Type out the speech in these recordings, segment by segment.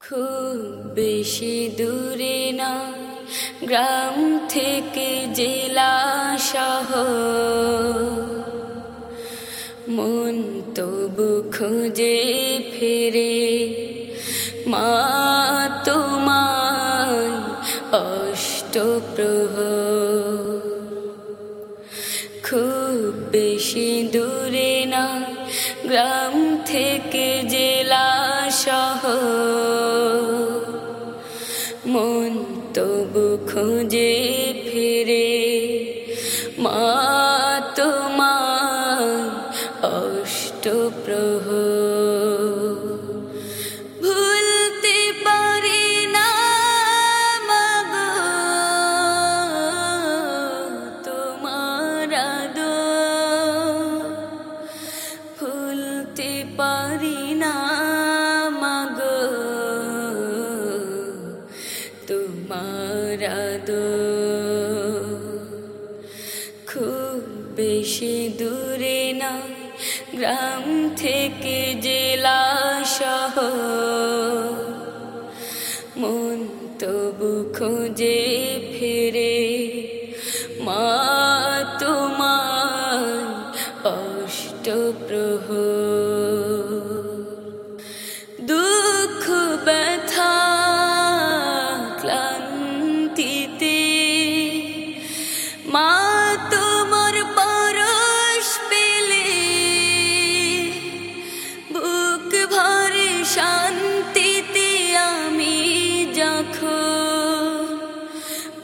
খুব বেশি দূরে না, গ্রাম থেকে জেলা শহর। মন তবু খুঁজে ফেরে, মা তোমায় অষ্টপ্রহর। খুব বেশি দূরে না, গ্রাম থেকে জেলা শহর। মন তবু খুঁজে ফিরে। মা তোমার অষ্টপ্রহর। তোমার। খুব বেশি দূরে না, গ্রাম থেকে জেলা শহর মন তবু খুঁজে ফিরে, মা তোমার অষ্টপ্রহর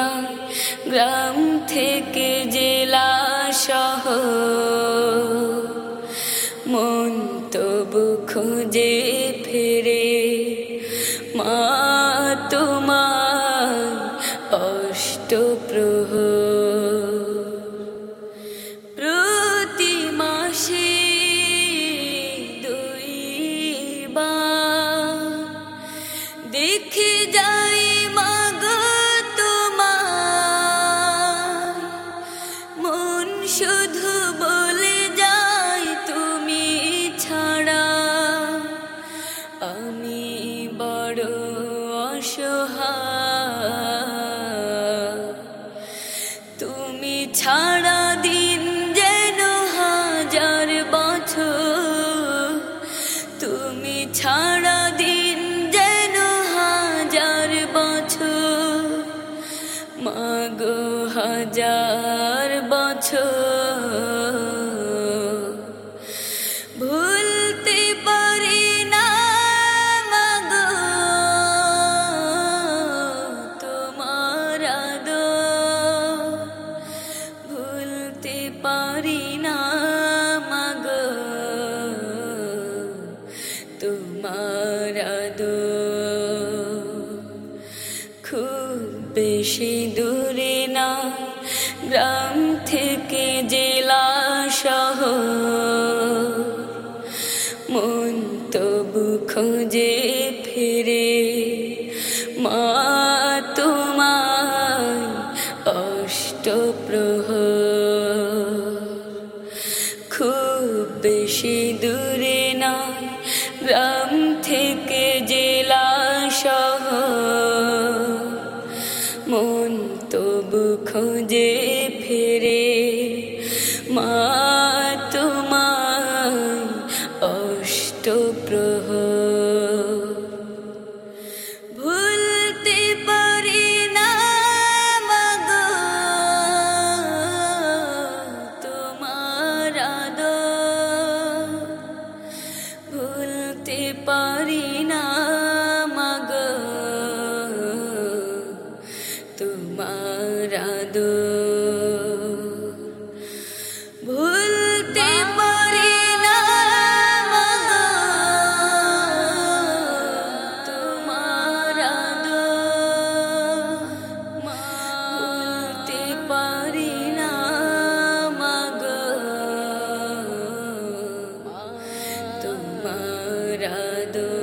না গ্রাম থেকে জেলা সহ মন তবু খুঁজে ফেরে মা তোমার তুমি ছাড়া দিন যেন হাজার বছর। তুমি ছাড়া দিন যেন হাজার বছর। মাগো হাজার বছর। বেশি দূরে না, গ্রাম থেকে জেলা শহর। মন তবু খুঁজে ফিরে, মা তোমার অষ্টপ্রহর খুব বেশি দূরে খুঁজে ফিরে। মা তোমায় অষ্টপ্রহর। রাদু ভুলতে পারি না তোমার ভুলতে পারি না মাগ তোমার দো